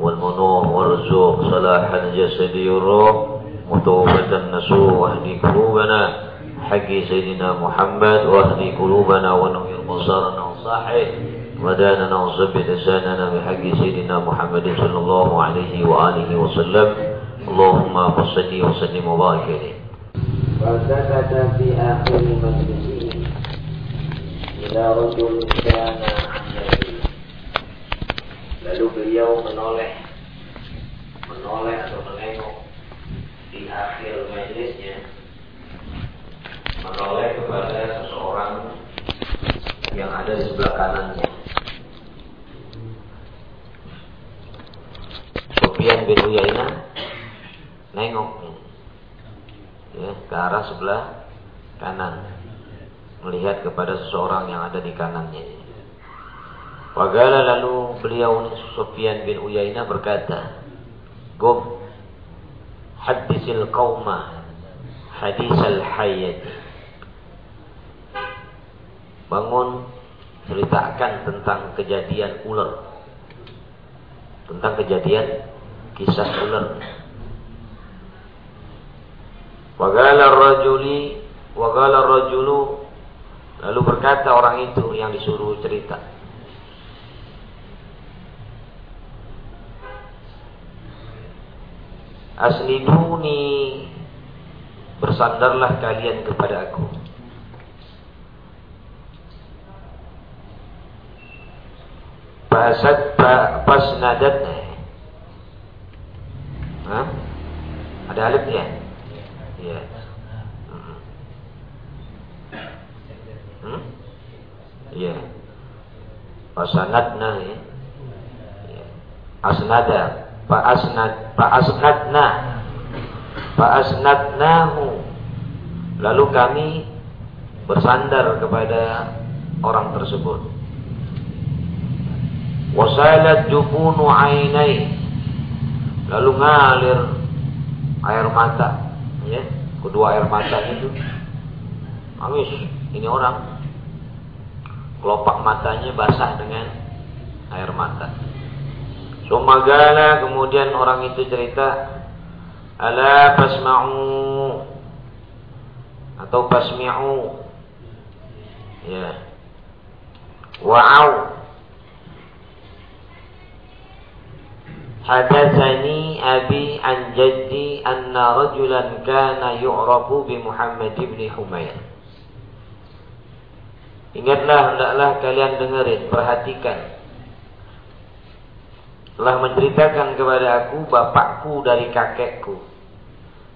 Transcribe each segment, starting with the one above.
والمنوع والرزوق صلاح الجسد والروح متوبة النسوء واهدي قلوبنا. حق سيدنا محمد واهدي قلوبنا ونوير بصارنا وصاحي وداننا وثبت لساننا بحق سيدنا محمد صلى الله عليه وآله وسلم. اللهم صل وسلم وبارك عليه. فسكت في آخر مجلسه إلى رجل كان Lalu beliau menoleh, menoleh atau menengok di akhir majelisnya, menoleh kepada seseorang yang ada di sebelah kanannya. Sofian bin Uyainah nengok ya, ke arah sebelah kanan melihat kepada seseorang yang ada di kanannya. Wagala lalu beliau Sufyan bin Uyainah berkata, Gum, hadisil qawma hadisal hayyati. Bangun, ceritakan tentang kejadian ular. Tentang kejadian kisah ular. Wagala rajuli, wagala rajulu, lalu berkata orang itu yang disuruh cerita. Asniduni Bersandarlah kalian kepada aku Pasad pas nadat Hah? Ada alif ya? Hmm? hmm? Pasanadna ya. Iya. Asnada Fa'asnad fa'asnadna fa'asnadnahu lalu kami bersandar kepada orang tersebut. Wasalat jubunu ainai. Lalu ngalir air mata ya kedua air mata itu. Nangis ini orang. Kelopak matanya basah dengan air mata. Sumagala kemudian orang itu cerita Ala pasma'u Atau pasmi'u Ya. Wa'au. Hadatsani abi an jaddi anna rajulan kana yu'rafu bi Muhammad ibn Humayr Ingatlah hendaklah kalian dengerin perhatikan. Telah menceritakan kepada aku bapakku dari kakekku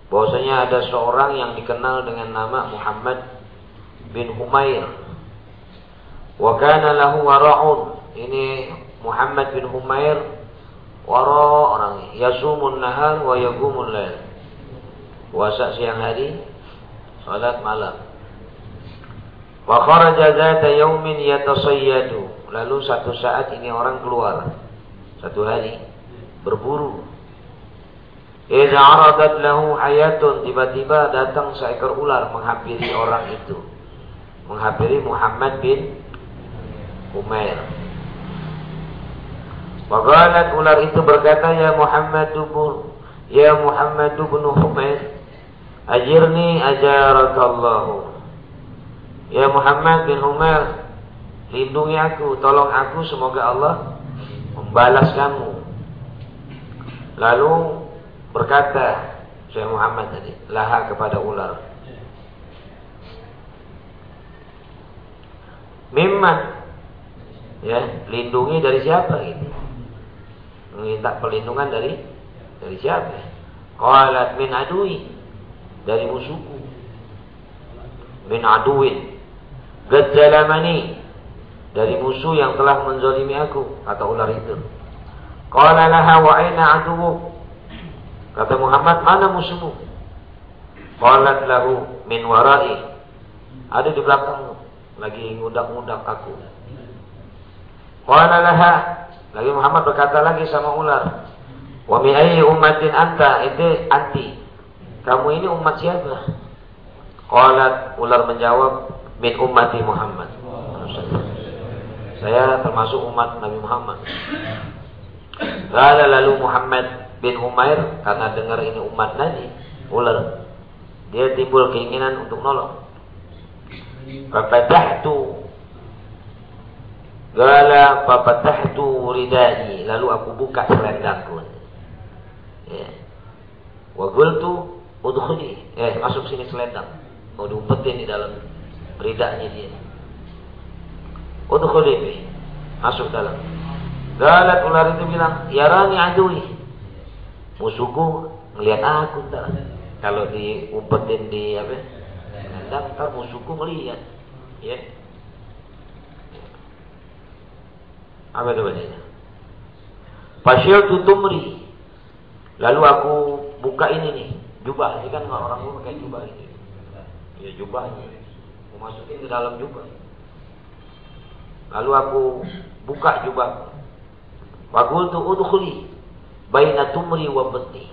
bahwasanya ada seorang yang dikenal dengan nama Muhammad bin Humair. Wa kana lahu wara'un. Ini Muhammad bin Humair wara orang yasumun nahar wa yagumul lail. Puasa siang hari salat malam. Wa kharaja zata yaumin yatasayyadu. Lalu satu saat ini orang keluar. Satu hari berburu. Idza aradat lahu hayatun tiba-tiba datang seekor ular menghampiri orang itu. Menghampiri Muhammad bin Umair. Waqalat ular itu berkata ya Muhammad bin ya Muhammad bin Umair ajirni ajarakallahu. Ya Muhammad bin Umar, lindungi aku, tolong aku, semoga Allah membalas kamu. Lalu berkata Syekh Muhammad tadi, laha kepada ular. Mimman ya, lindungi dari siapa ini? Minta perlindungan dari dari siapa? Qalat min adui dari musuhku. Min aduin. Gadzalamani dari musuh yang telah menzalimi aku kata ular itu Qala laha wa aina aduwwuk? Kata Muhammad, mana musuhmu? Qalat lahu min warai. Ada di belakangmu. Lagi ngudak-ngudak aku. Qala laha. Lagi Muhammad berkata lagi sama ular. Wa mi ayyi anta? Itu anti. Kamu ini umat siapa? Qalat ular menjawab min ummati Muhammad. Saya termasuk umat Nabi Muhammad. lalu Muhammad bin Umair karena dengar ini umat Nabi ular dia timbul keinginan untuk nolong. Fafatahtu Gala fafatahtu ridai. Lalu aku buka selendangku ya. Wa gultu Udhuli Eh masuk sini selendang. Mau diumpetin di dalam ridanya dia. Udhuli Masuk dalam. Galat ular itu bilang Yarani adui musuhku ngelihat aku ntar kalau diumpetin di apa ntar, ntar musuhku melihat ya. Apa itu bacanya Fasyil tutumri lalu aku buka ini nih jubah. Ini kan orang gue pakai jubah ini. Ya jubah. Aku masukin ke dalam jubah. Lalu aku buka jubah. Wagul tu udkhuli baina tumri wa beti.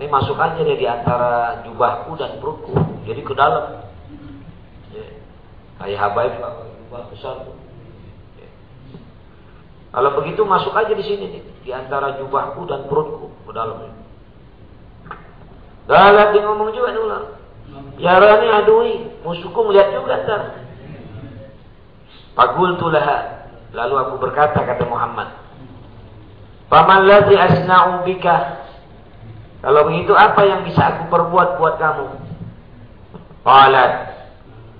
Ini masuk aja di antara jubahku dan perutku. Jadi ke dalam. Ya. Kayak habaib jubah besar. Ya. Kalau begitu masuk aja di sini nih, di antara jubahku dan perutku ke dalam. Galat dia ngomong juga nih ulang. Ya rani adui, musuhku melihat juga ntar. Pagul tulah. Lalu aku berkata kata Muhammad, Faman ladzi asna'u bika? Kalau begitu apa yang bisa aku perbuat buat kamu? Qalat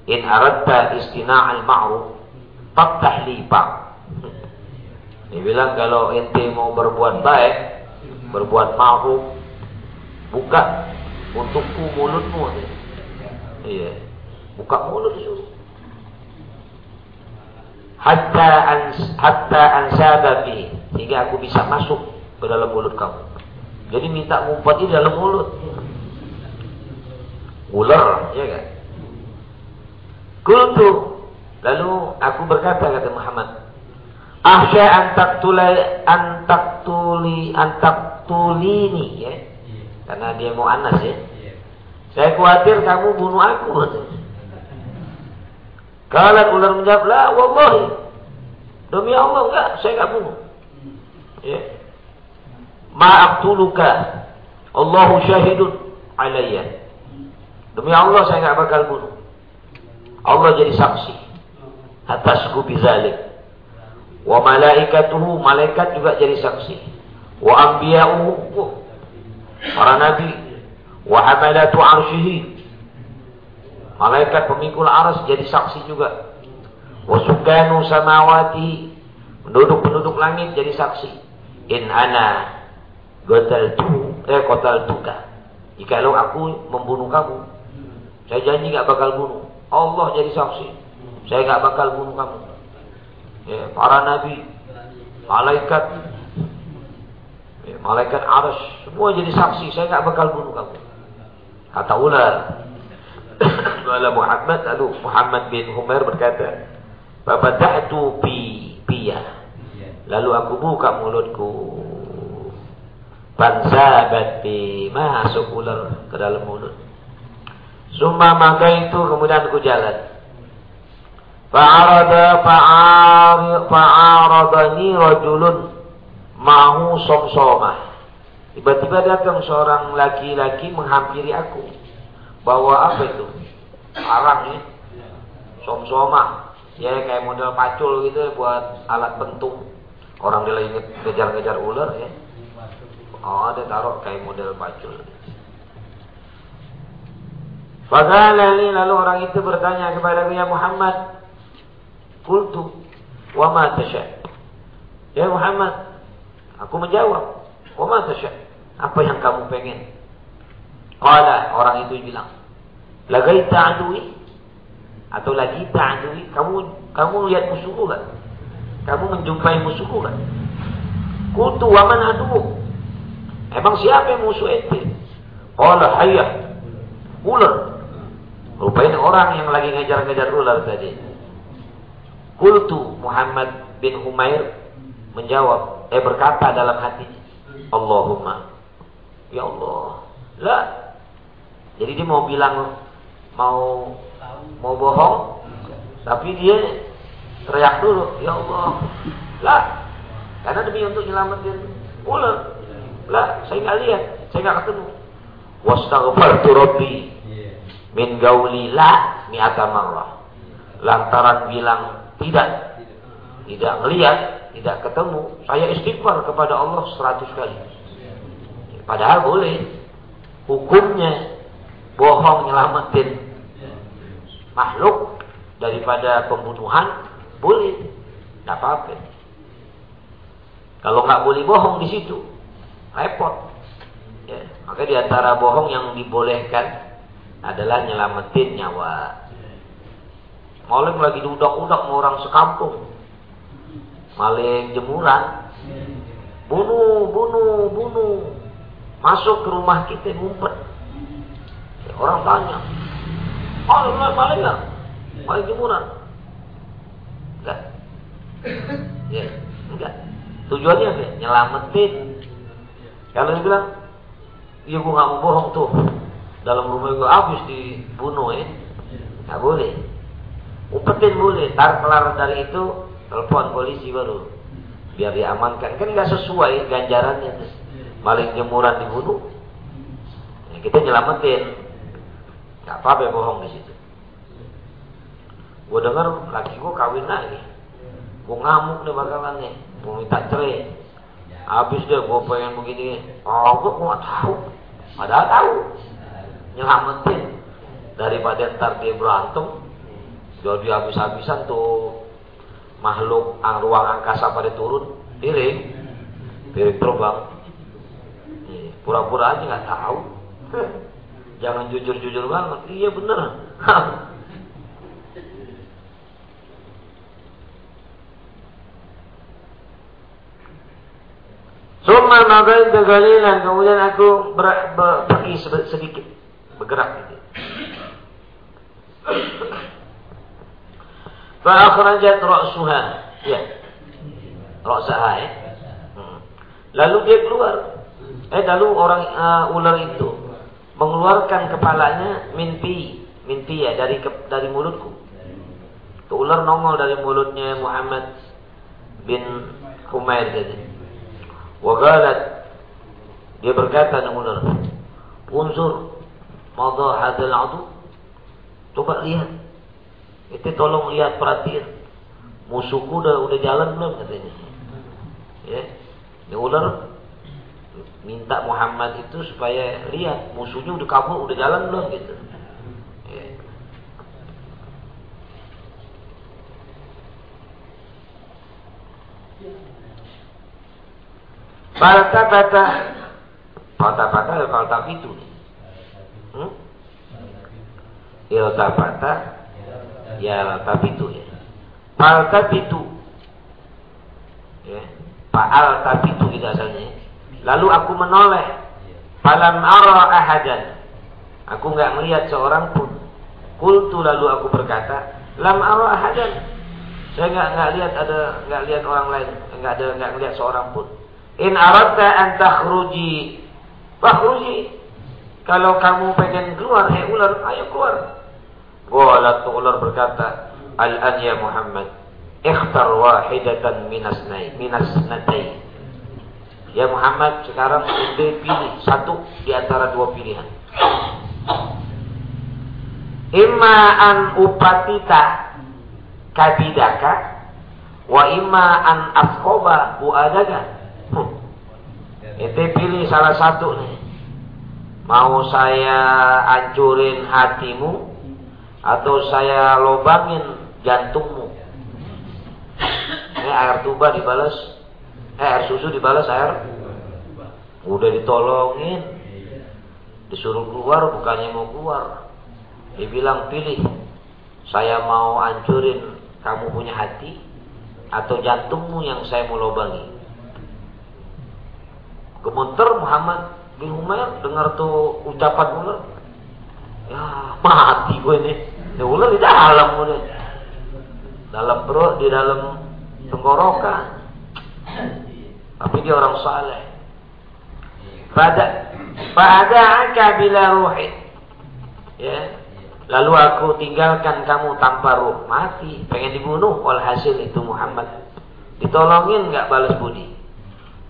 in aradta istina'al ma'ruf faktah li ba. Dia bilang kalau ente mau berbuat baik, berbuat ma'ruf, buka untukku mulutmu. Iya. Buka mulut itu. Hatta ans hatta ansaba fi sehingga aku bisa masuk ke dalam mulut kamu. Jadi minta ngumpet di dalam mulut. Ular, ya kan? Kultu. Lalu aku berkata kata Muhammad, Ahsya antak tulai antak tuli antak tulini ya. Karena dia mau anas ya. Saya khawatir kamu bunuh aku. Kalau ular menjawab, lah wallahi. Demi Allah enggak, saya enggak bunuh ya. Ma'aqtuluka Allahu syahidun alayya. Demi Allah saya enggak bakal bunuh. Allah jadi saksi atasku bizalik. Wa malaikatuhu malaikat juga jadi saksi. Wa anbiya'uhu para nabi. Wa hamalatu arsyihi. Malaikat pemikul aras jadi saksi juga. Wa sukanu samawati. Penduduk-penduduk langit jadi saksi in ana tu eh kotal tuka lo aku membunuh kamu saya janji gak bakal bunuh. Allah jadi saksi. Saya gak bakal bunuh kamu. Ya, para nabi malaikat ya, malaikat aras semua jadi saksi. Saya gak bakal bunuh kamu. Kata ular. Wala Muhammad lalu Muhammad bin Humair berkata Babada'tu pi piyah Lalu aku buka mulutku. Bansabat bi masuk ular ke dalam mulut. Summa maka itu kemudian aku jalan. Fa'arada fa'aradani rajulun mahu somsomah. Tiba-tiba datang seorang laki-laki menghampiri aku. Bawa apa itu? Arang ya. Somsomah. Ya kayak model pacul gitu buat alat pentung. Orang dia lagi ngejar-ngejar ular ya. Oh, ada taruh kayak model pacul. Fagala lalu orang itu bertanya kepada ya Muhammad, Kultu, wa ma tasha? Ya Muhammad, aku menjawab, wa ma tasha? Apa yang kamu pengen? Qala, orang itu bilang, Lagaita adui? Atau lagi adui? Kamu kamu lihat musuhku kan? Kamu menjumpai musuhku kan? Kultu wa man adu. Emang siapa yang musuh ente? Qala hayya. Ular. Rupanya orang yang lagi ngejar-ngejar ular tadi. Kultu Muhammad bin Humair menjawab, eh berkata dalam hati, Allahumma, ya Allah, lah. Jadi dia mau bilang mau mau bohong, tapi dia teriak dulu, ya Allah, lah. Karena demi untuk nyelamatin ular, lah. Saya nggak lihat, saya nggak ketemu. Wastaghfartu Rabbi min gauli la mi'ata marrah. Lantaran bilang tidak, tidak melihat, tidak ketemu, saya istighfar kepada Allah seratus kali. Padahal boleh. Hukumnya bohong nyelamatin makhluk daripada pembunuhan boleh. Tidak apa-apa. Kalau nggak boleh bohong di situ, repot. Ya, maka di antara bohong yang dibolehkan adalah nyelamatin nyawa. Maling lagi diudak-udak sama orang sekampung. Maling jemuran. Bunuh, bunuh, bunuh. Masuk ke rumah kita ngumpet. Orang tanya. Maling, maling nggak? Maling jemuran. Ya, enggak. Tujuannya apa? Nyelamatin. Kalau dia bilang, iya gua nggak mau bohong tuh. Dalam rumah gue habis dibunuh ya. Nggak boleh. Umpetin boleh. Tar kelar dari itu telepon polisi baru. Biar diamankan. Kan nggak sesuai ganjarannya maling jemuran dibunuh. Ya, kita nyelamatin. Nggak apa-apa bohong di situ. Gue dengar laki gue kawin lagi gue ngamuk nih bakalan nih mau minta cerai. Habis deh gue pengen begini. Oh gue nggak tahu. Padahal tahu. Nyelamatin. Daripada ntar dia berantem jadi habis-habisan tuh makhluk ang ruang angkasa pada turun. Piring. Piring terbang. Pura-pura aja nggak tahu. Jangan jujur-jujur banget. Iya bener Summa magai kegalilan kemudian aku ber, ber, pergi sedikit bergerak itu. Fa'akhrajat ra'suha. Ya. Ra'saha ya. Hmm. Lalu dia keluar. Eh lalu orang uh, ular itu mengeluarkan kepalanya mimpi, mimpi ya dari ke, dari mulutku. Itu ular nongol dari mulutnya Muhammad bin Humair jadi. Wagalat dia berkata ular, "Unsur Mada hadal adu. Coba lihat. Itu tolong lihat perhatiin. Musuhku udah udah jalan belum katanya. Ya. Ini minta Muhammad itu supaya lihat musuhnya udah kabur, udah jalan belum gitu. Ya. Falta bata, falta bata, falta itu. Hmm? Iltafata ya itu ya. itu Ya. Fa'al itu gitu asalnya. Lalu aku menoleh. Falam ara ahadan. Aku nggak melihat seorang pun. Kultu lalu aku berkata, lam ara ahadan. Saya nggak nggak lihat ada nggak lihat orang lain, nggak ada nggak lihat seorang pun. In aradta an takhruji, fakhruji. Kalau kamu pengen keluar, hei ular, ayo keluar. Qala ular berkata, Al-an ya Muhammad, ikhtar wahidatan minas nai, minas natai. Ya Muhammad, sekarang ente pilih satu di antara dua pilihan. Imma an upatita kabidaka wa imma an afkoba buadaga. Ente pilih salah satu nih. Mau saya ancurin hatimu atau saya lobangin jantungmu. Ini air tuba dibalas, eh, air susu dibalas air. Udah ditolongin, disuruh keluar bukannya mau keluar. Dia bilang pilih, saya mau ancurin kamu punya hati atau jantungmu yang saya mau lobangi. Gemeter Muhammad bin Umair dengar tuh ucapan ular. Ya mati gue nih. Ya ular di dalam udah. Dalam perut, di dalam tenggorokan. Tapi dia orang saleh. Pada pada bila ruhi. Ya. Lalu aku tinggalkan kamu tanpa ruh. Mati. Pengen dibunuh. Walhasil itu Muhammad. Ditolongin nggak balas budi.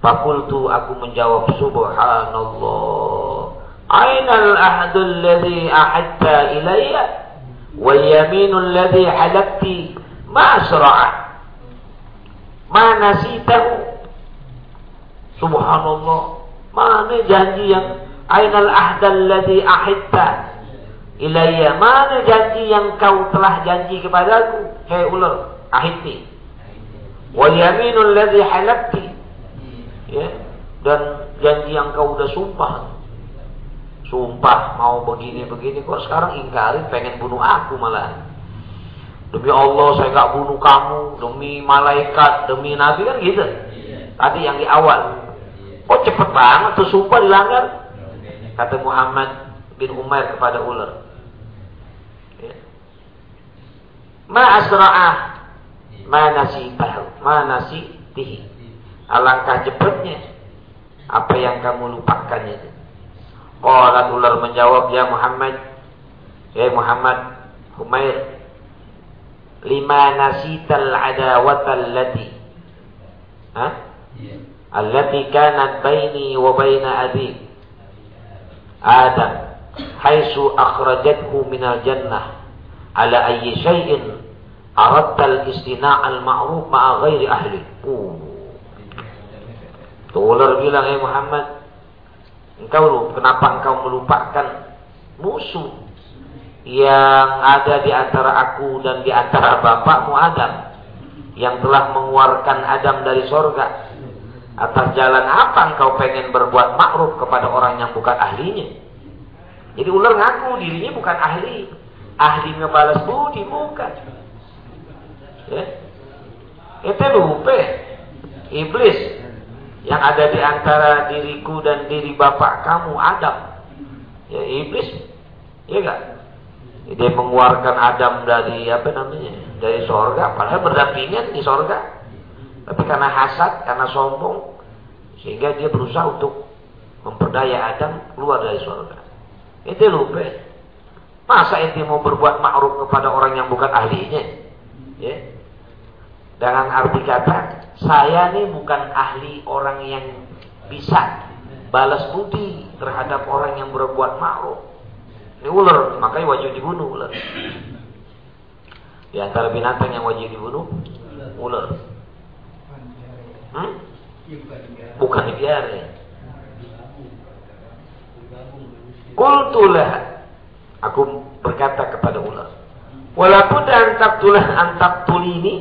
Fakultu aku menjawab subhanallah. Ainal ahdul ladhi ahadta ilayya. Wal yaminul ladhi halakti. Ma asra'a. Ma nasitahu. Subhanallah. Mana janji yang Ainal ahdal ladhi ahadta ilayya. Mana janji yang kau telah janji kepadaku? Hei ular, ahidni. Wal yaminul ladzi halakti. Ya. Dan janji yang kau udah sumpah. Sumpah mau begini-begini kok sekarang ingkari pengen bunuh aku malah. Demi Allah saya gak bunuh kamu, demi malaikat, demi nabi kan gitu. Tadi yang di awal. Oh cepet banget tuh sumpah dilanggar. Kata Muhammad bin Umar kepada ular. Ma asra'ah ma nasitahu ma. Alangkah cepatnya apa yang kamu lupakan itu. Qala ular menjawab ya Muhammad ya Muhammad Humair lima nasital adawatal lati ha allati kanat baini wa baina abi Adam haitsu akhrajathu minal jannah ala ayyi syai'in istina' al ma'ruf ma'a ghairi ahli. Uh. Tular bilang, "Eh Muhammad, engkau kenapa engkau melupakan musuh yang ada di antara aku dan di antara bapakmu Adam yang telah mengeluarkan Adam dari sorga? Atas jalan apa engkau pengen berbuat makruf kepada orang yang bukan ahlinya? Jadi ular ngaku dirinya bukan ahli. Ahli ngebalas budi bukan. Ya. Itu lupa iblis yang ada di antara diriku dan diri bapak kamu Adam. Ya iblis. Ya enggak dia mengeluarkan Adam dari apa namanya dari sorga. Padahal berdampingan di sorga. Tapi karena hasad karena sombong sehingga dia berusaha untuk memperdaya Adam keluar dari sorga. Itu lupa Masa ente mau berbuat ma'ruf kepada orang yang bukan ahlinya? Ya. Dengan arti kata, saya ini bukan ahli orang yang bisa balas budi terhadap orang yang berbuat ma'ruf. Ini ular, makanya wajib dibunuh ular. Di antara binatang yang wajib dibunuh, ular. Hmm? Bukan dibiarin. Kultulah Aku berkata kepada ular, walaupun antak tulah antak tuli ini,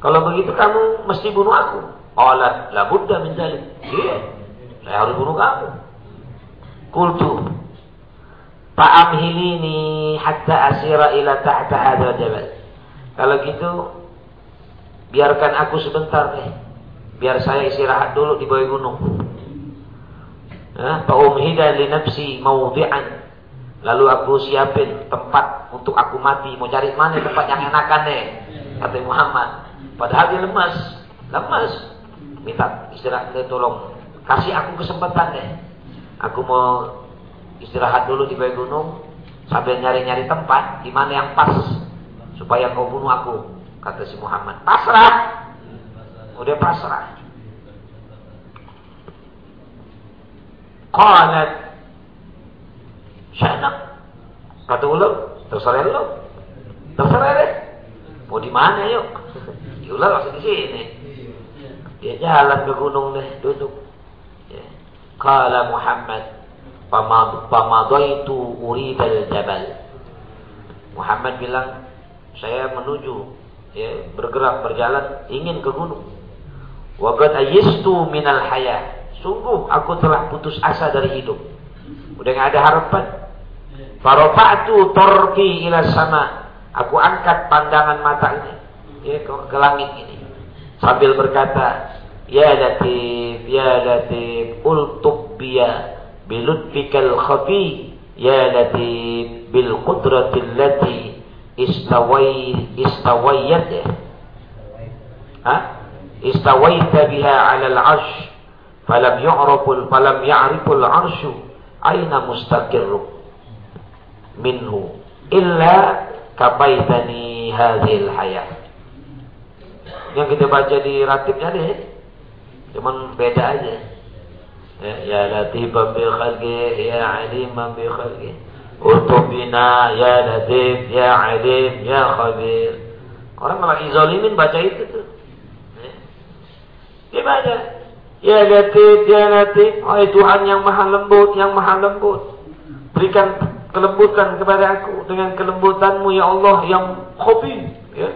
kalau begitu kamu mesti bunuh aku. Allah la buddha min Iya, saya harus bunuh kamu. Kultu, Fa'amhilini hatta asira ila ta'ta hadal jabal. Kalau gitu, biarkan aku sebentar deh. Biar saya istirahat dulu di bawah gunung. Fa'umhida li nafsi mawdi'an Lalu aku siapin tempat untuk aku mati. Mau cari mana tempat yang enakan deh. Kata Muhammad. Padahal dia lemas. Lemas. Minta istirahat deh tolong. Kasih aku kesempatan deh. Aku mau istirahat dulu di bawah gunung. Sambil nyari-nyari tempat. di mana yang pas. Supaya kau bunuh aku. Kata si Muhammad. Pasrah. Udah pasrah. Qalat Syanak. Kata ular, terserah lo. Terserah deh. Mau di mana yuk? Di ular masih di sini. Dia jalan ke gunung deh, duduk. Ya. Kala Muhammad, pamadaitu uridal jabal. Muhammad bilang, saya menuju, ya, bergerak berjalan, ingin ke gunung. Wagat ayistu minal haya. Sungguh aku telah putus asa dari hidup. Udah nggak ada harapan. Farofa'tu torki ila sama. Aku angkat pandangan mata ini ya, ke, ke langit ini. Sambil berkata, Ya Latif, ya latif ultub biya bilutfikal khafi ya latif bil qudratil lati istawai istawayat. Ha istawaita biha 'ala al-'arsh falam yu'raful falam ya'riful 'arsyu aina mustaqirru minhu illa kabaitani hadhil hayat yang kita baca di ratib ada ya cuman beda aja. Ya, ya latifan bi khalqi ya aliman bi khalqi. Utubina ya latif ya alim ya khabir. Orang lagi zalimin baca itu tuh. Ya. dia baca ya latif ya latif oh Tuhan yang maha lembut yang maha lembut. Berikan kelembutan kepada aku dengan kelembutanmu ya Allah yang khabir. Ya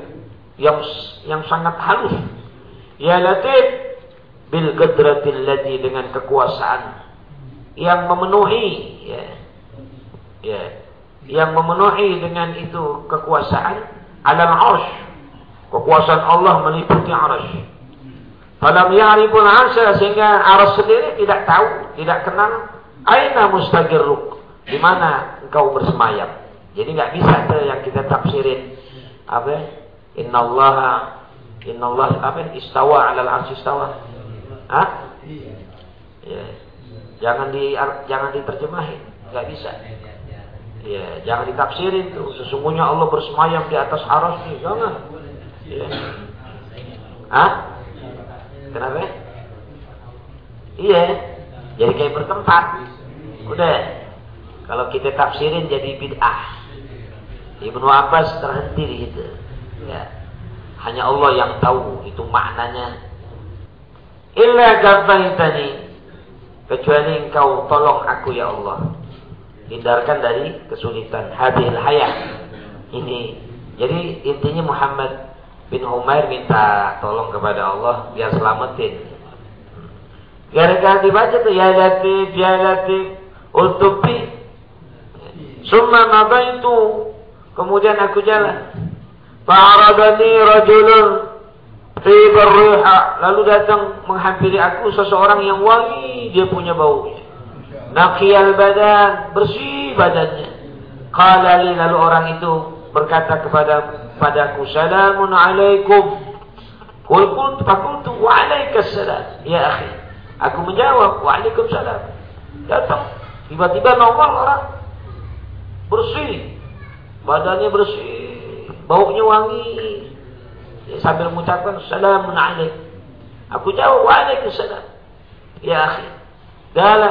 yang yang sangat halus. Ya Latif bil qadratil ladzi dengan kekuasaan yang memenuhi ya. Ya. Yang memenuhi dengan itu kekuasaan alam arsh. Kekuasaan Allah meliputi arsh. Falam ya'riful arsy sehingga arsh sendiri tidak tahu, tidak kenal aina mustaqirruk. Di mana engkau bersemayam. Jadi nggak bisa tuh yang kita tafsirin apa Innallaha Innallaha apa? Istawa 'alal 'arsy istawa. Hah? Ya. Jangan di jangan diterjemahin, enggak bisa. Ya, jangan ditafsirin tuh. Sesungguhnya Allah bersemayam di atas arasnya, jangan. Ya. Hah? Kenapa? Iya. Jadi kayak bertempat. Udah. Kalau kita tafsirin jadi bid'ah. Ibnu Abbas terhenti di situ. Ya. Hanya Allah yang tahu itu maknanya. Illa gabaitani. Kecuali engkau tolong aku ya Allah. Hindarkan dari kesulitan. Hadil hayat. Ini. Jadi intinya Muhammad bin Umair minta tolong kepada Allah biar selamatin. Gara-gara dibaca tuh ya latif, ya latif, utubi. Summa itu Kemudian aku jalan. Fa'aradani rajulun fi riha. Lalu datang menghampiri aku seseorang yang wangi dia punya baunya. Naqiyal badan, bersih badannya. Qala li lalu orang itu berkata kepada padaku, "Salamun alaikum." Qul qultu faqultu wa alaikas salam. Ya akhi. Aku menjawab, "Wa salam." Datang tiba-tiba nongol orang bersih. Badannya bersih baunya wangi. Ya, sambil mengucapkan salamun alaik. Aku jawab waalaikumsalam. Ya akhi. Dala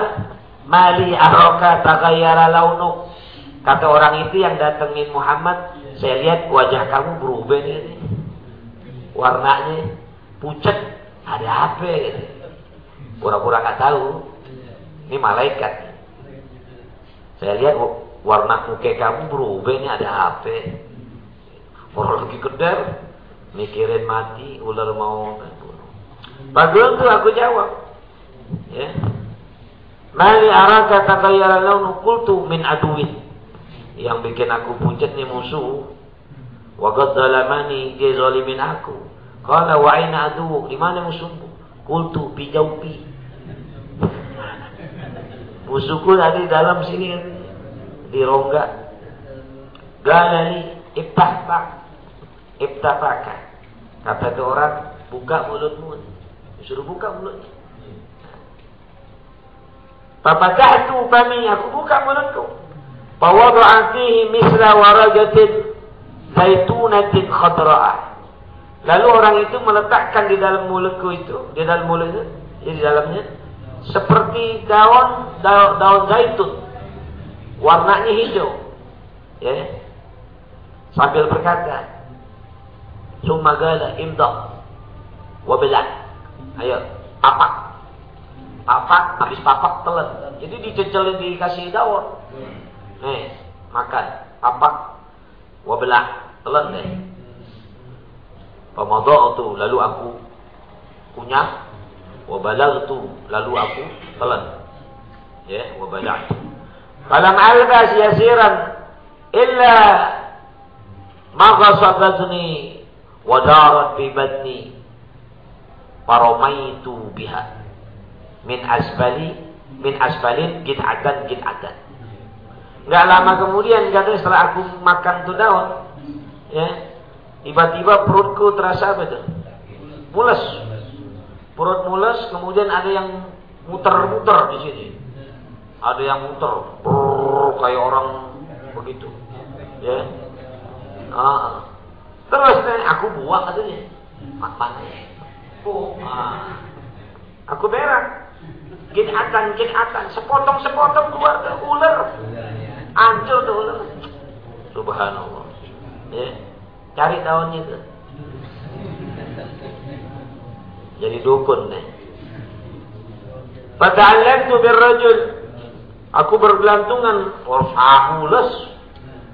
mali araka tagayyara launuk. Kata orang itu yang datengin Muhammad, saya lihat wajah kamu berubah ini. Warnanya pucat. Ada apa. Pura-pura nggak tahu. Ini malaikat. Saya lihat warna muka kamu berubah ini ada apa? Orang lagi kedar, mikirin mati, ular mau bunuh. Bagul tuh aku jawab. Ya. Mali araka takayyara launu qultu min aduin. Yang bikin aku pucat nih musuh. Wa zalamani dia zalimin aku. Qala wa aina? Di mana musuhmu? Qultu bi jawbi. Musuhku tadi dalam sini di rongga. Galani iftah Ibtafaka. Kata itu orang, buka mulutmu. Disuruh buka mulutnya. itu fami, aku buka mulutku. Fawadu'a fihi misla warajatin zaitunatin khadra'ah. Lalu orang itu meletakkan di dalam mulutku itu, di dalam mulut itu, di dalamnya seperti daun daun, daun zaitun. Warnanya hijau. Ya. Sambil berkata, Summa gala imdah. Wabilah. Ayo, papak. Papak, habis papak telan. Jadi dicecelin dikasih daun. Nih, makan. Papak. Wabilah. Telan deh. itu lalu aku kunyah. itu lalu aku telan. Ya, wabala'tu. Falam albas yasiran illa maghasabadni wadarat bi badni paromaitu biha min asbali min asbalin gid'atan gid'atan. Enggak lama kemudian katanya setelah aku makan tuh daun, ya, tiba-tiba perutku terasa apa itu? Mules. Perut mules, kemudian ada yang muter-muter di sini. Ada yang muter, brrr, kayak orang begitu. Ya. Ah. Terus aku buang katanya. Mana? Oh, ah. Aku berak. Gidatan, gidatan. Sepotong-sepotong keluar ke ular. Hancur tuh ular. Subhanallah. Ya. Cari daunnya itu. Jadi dukun nih. Fata'allamtu birrajul. Aku bergelantungan. Oh, mulus.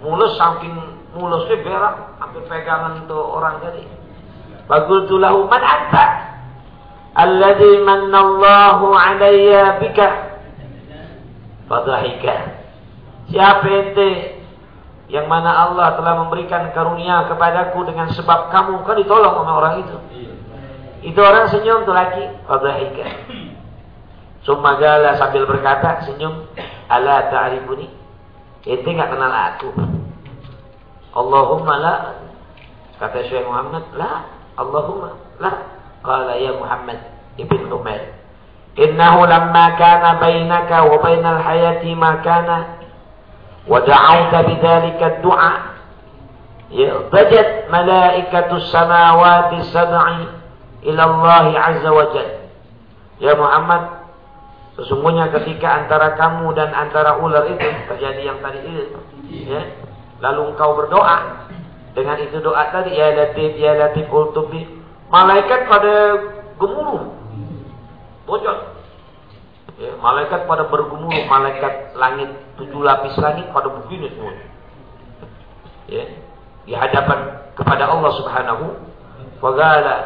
Mulus saking mulusnya berak. Sampai pegangan tuh orang tadi. Bagultu lahu man anta? alladhi mannallahu alayya bika. Fadhahika. Siapa ente yang mana Allah telah memberikan karunia kepadaku dengan sebab kamu kan ditolong sama orang itu. Itu orang senyum tuh lagi fadhahika. Summa gala sambil berkata senyum. Ala ta'rifuni. Ente enggak kenal aku Allahumma la. Kata Syekh Muhammad la. Allahumma la. Qala ya Muhammad ibn Umair. Innahu lamma kana bainaka wa bainal hayati ma kana. Wa da'awta bidzalika du'a Yadajat malaikatus samawati sab'i ila Allah azza wa jalla Ya Muhammad Sesungguhnya ketika antara kamu dan antara ular itu terjadi yang tadi itu, ya. Lalu engkau berdoa dengan itu doa tadi ya Latif ya Latif ultubi Malaikat pada gemuruh. Bocor. Ya, malaikat pada bergemuruh, malaikat langit, tujuh lapis langit pada begini semua. Ya, di hadapan kepada Allah Subhanahu wa taala.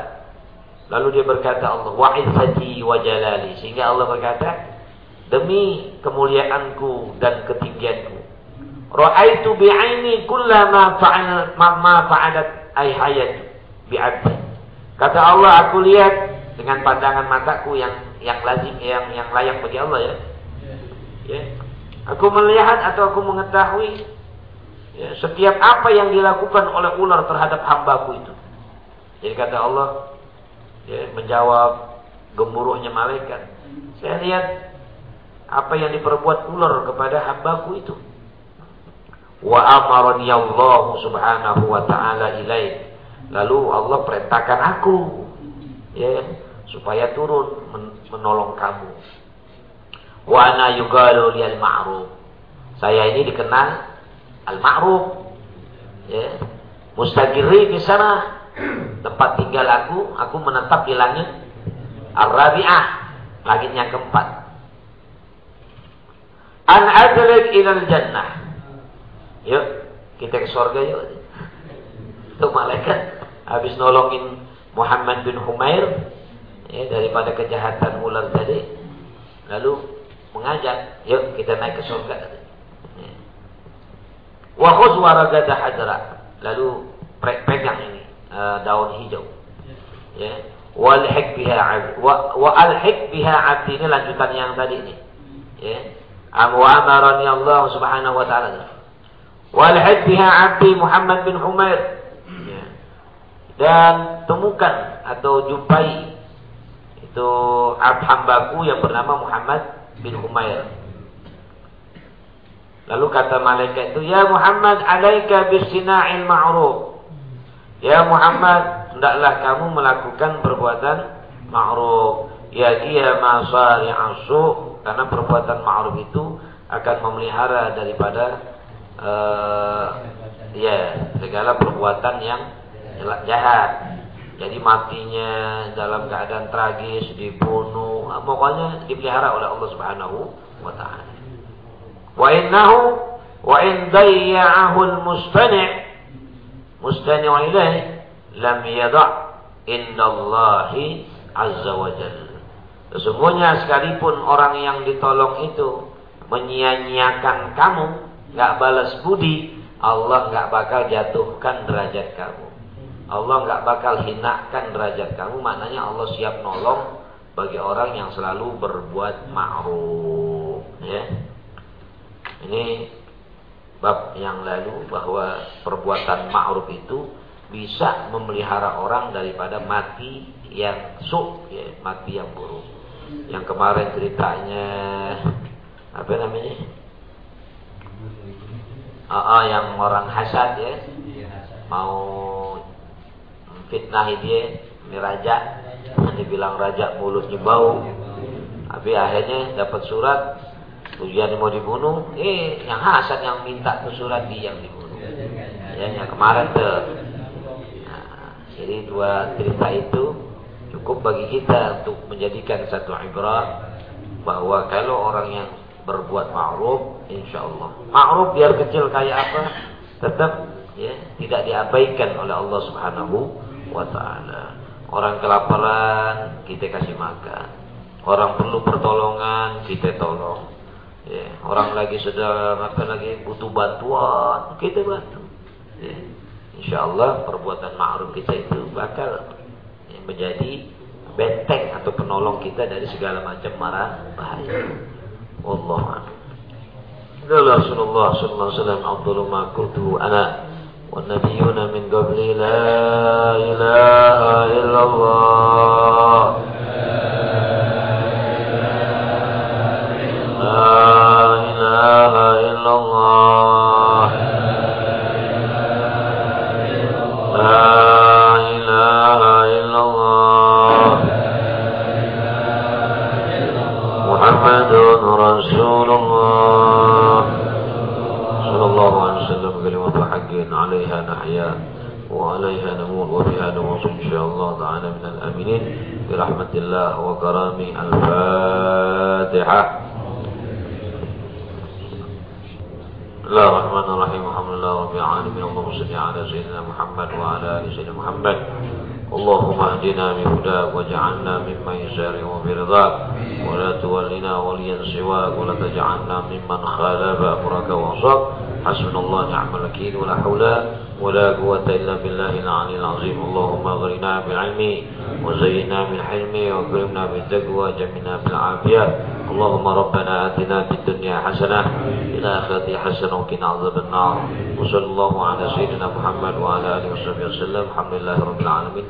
Lalu dia berkata Allah, wa izzati wa jalali. Sehingga Allah berkata, demi kemuliaanku dan ketinggianku. Ra'aitu bi'aini kullama fa'al ma fa'alat ay hayat bi'abdi. Kata Allah, aku lihat dengan pandangan mataku yang yang lazim yang yang layak bagi Allah ya. Ya. Aku melihat atau aku mengetahui ya, setiap apa yang dilakukan oleh ular terhadap hambaku itu. Jadi kata Allah ya, menjawab gemuruhnya malaikat. Saya lihat apa yang diperbuat ular kepada hambaku itu. Wa amarani Allah subhanahu wa ta'ala ilaih Lalu Allah perintahkan aku ya supaya turun menolong kamu. Wa ana yugalu lil ma'ruf. Saya ini dikenal al-ma'ruf. Ya. Mustaqirri di sana tempat tinggal aku, aku menetap di langit Ar-Rabi'ah, langit yang keempat. An adlik ilal jannah. Yuk, kita ke surga yuk. Itu malaikat. Habis nolongin Muhammad bin Humair ya, daripada kejahatan ular tadi. Lalu mengajak yuk kita naik ke surga wa khudh waragada hadra. Lalu pegang ini uh, daun hijau. Ya. Wal biha wa, wa alhik biha abdi. Ini lanjutan yang tadi ini ya. Wa amarani Allah subhanahu wa ta'ala wal biha abdi Muhammad bin Humair dan temukan atau jumpai itu hambaku yang bernama Muhammad bin Umair. Lalu kata malaikat itu, "Ya Muhammad, alaika bisina'il ma'ruf." Ya Muhammad, hendaklah kamu melakukan perbuatan ma'ruf. Ya dia masari asu karena perbuatan ma'ruf itu akan memelihara daripada uh, ya segala perbuatan yang jahat. Jadi matinya dalam keadaan tragis, dibunuh, ah, pokoknya dipelihara oleh Allah Subhanahu wa taala. Wa innahu wa in dayya'ahu al-mustani' mustani'u ilaih lam yada' indallahi azza wa jalla. Sesungguhnya sekalipun orang yang ditolong itu menyia-nyiakan kamu, nggak balas budi, Allah nggak bakal jatuhkan derajat kamu. Allah nggak bakal hinakan derajat kamu, maknanya Allah siap nolong bagi orang yang selalu berbuat ma'ruf ya. Ini bab yang lalu bahwa perbuatan ma'ruf itu bisa memelihara orang daripada mati yang su ya, mati yang buruk. Yang kemarin ceritanya apa namanya? Ah, uh, yang orang hasad ya. Mau fitnah dia, ini raja dibilang raja mulutnya bau. Tapi akhirnya dapat surat tujuan mau dibunuh, eh yang hasad yang minta tuh surat dia yang dibunuh. Ya, yang kemarin tuh. Nah, jadi dua cerita itu cukup bagi kita untuk menjadikan satu ibrah bahwa kalau orang yang berbuat ma'ruf, insya Allah. Ma'ruf biar kecil kayak apa, tetap ya tidak diabaikan oleh Allah Subhanahu wa taala. Orang kelaparan, kita kasih makan. Orang perlu pertolongan, kita tolong. Ya, orang lagi sedang apa lagi butuh bantuan, kita bantu. Ya. Insya Allah perbuatan ma'ruf kita itu bakal ya, menjadi benteng atau penolong kita dari segala macam marah bahaya. والله أعلم. قال رسول الله صلى الله عليه وسلم أفضل ما قلته أنا والنبيون من قبلي لا إله إلا الله. لا إله إلا الله. الله وكرامه الفاتحة الله الرحمن الرحيم. الحمد لله رب العالمين. اللهم صل على سيدنا محمد وعلى آل سيدنا محمد. اللهم اهدنا بهداك واجعلنا ممن يسارع برضاك ولا تولنا وليا سواك. ولا تجعلنا ممن خالف أمرك وعصاك حسبنا الله نعم الوكيل. ولا حول ولا قوة إلا بالله العلي العظيم. اللهم أغرنا بالعلم وزينا بالحلم واكرمنا بالتقوى جمعنا بالعافية. اللهم ربنا آتنا في الدنيا حسنة إلى آخرة حسنة وقنا عذاب النار. وصلى الله على سيدنا محمد وعلى آله وصحبه وسلم. الحمد لله رب العالمين.